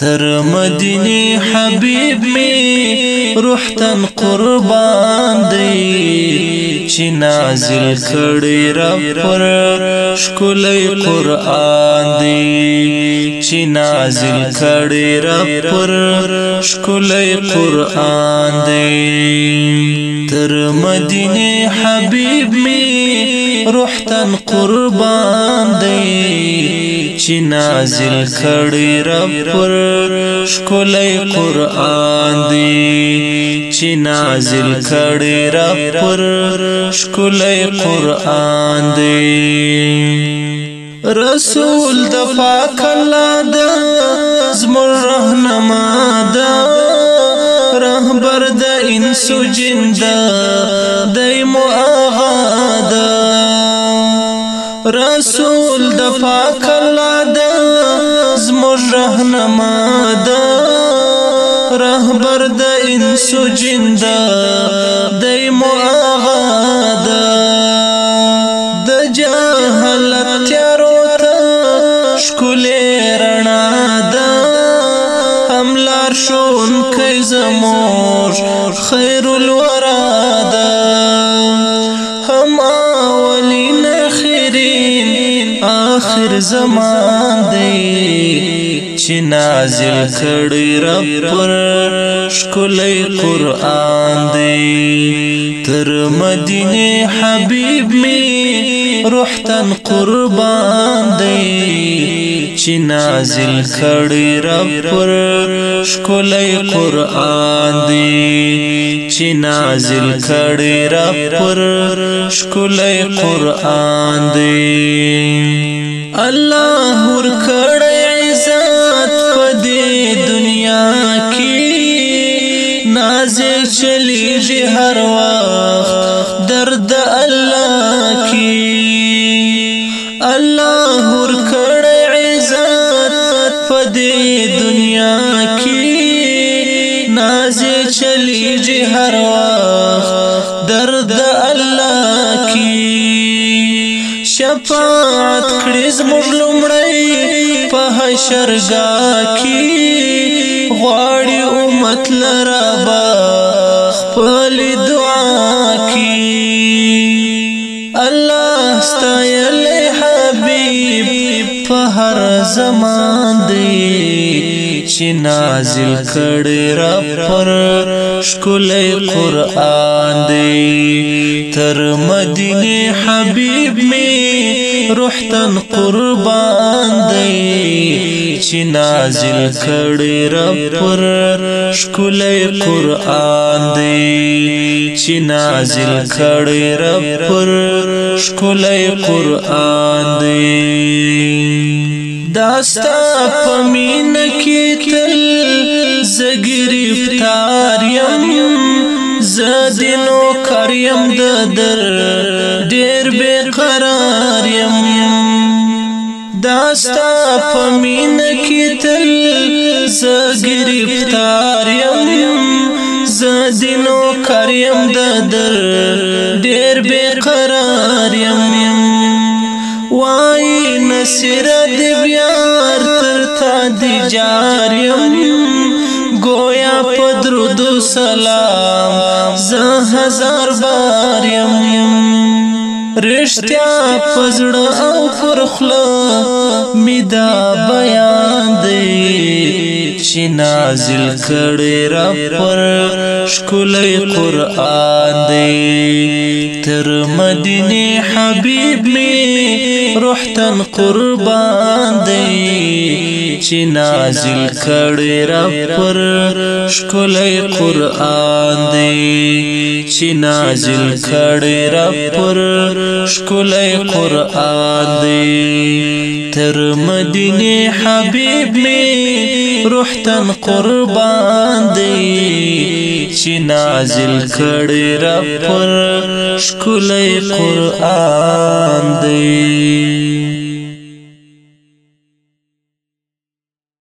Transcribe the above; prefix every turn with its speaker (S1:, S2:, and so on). S1: تر مدینی حبیب می روح تن قربان دی چې نازل کړی رب پر شکلی قرآن دی چې نازل کړی رب پر شکلی قرآن دی تر مدینی حبیب می روح تن قربان چې نازل کړی رب پر شکلای قران دی چې نازل کړی رب پر شکلای قران دی رسول د پاک الله د زمر رهنما ده رهبر د انسو جن ده رسول د پاک الله د زموږ رهنما د رهبر د انسو جن د دایمو آغا د د جهالت تیارو ته ښکلې رڼا د هملار شون کای زموږ خیر هغه زمان دی چې نازل کړی رب پر شکلې قران دی تر مدینه حبیب می روح تن قربان دی چې نازل کړی رب پر شکلې قران دی چې نازل کړی رب پر شکلې قران دی الله ور کړی عزت په دې دنیا کې نازل چلیږي هر وخت درد الله کې الله ور کړی عزت په دې دنیا شفاعت کړي زموږ لومړی په حشرګا کې غواړي امت لرا با خپل دعا کې الله ستایل حبيب په هر زمان دی چې نازل کړي رب پر شکلې قران دی تر مدینه حبیب می روح تن قربان دی چې نازل کړي رب پر شکلې قران دی چې نازل کړي رب پر شکلې قران دی ستا پمین کی تل زگرفتار یم زدنو کریم د در ډیر بے قرار یم داستا پمین کی تل زگرفتار یم زدنو کریم د در ډیر بے قرار یم وای نصرت بیا جاریم گویا پدرود سلام زه هزار باریم رشتیا پزړه او پرخله میدا بیان دی چې نازل کړي رب پر شکلې قران دی تر مدینه حبیب می روح تن قربان دی چې نازل کړي رب پر شکلې قران دی چې نازل کړي رب پر شکلې قران دی تر مدینه حبیب می روح تن قربان دی چې نازل کړي رب پر شکلې قران دی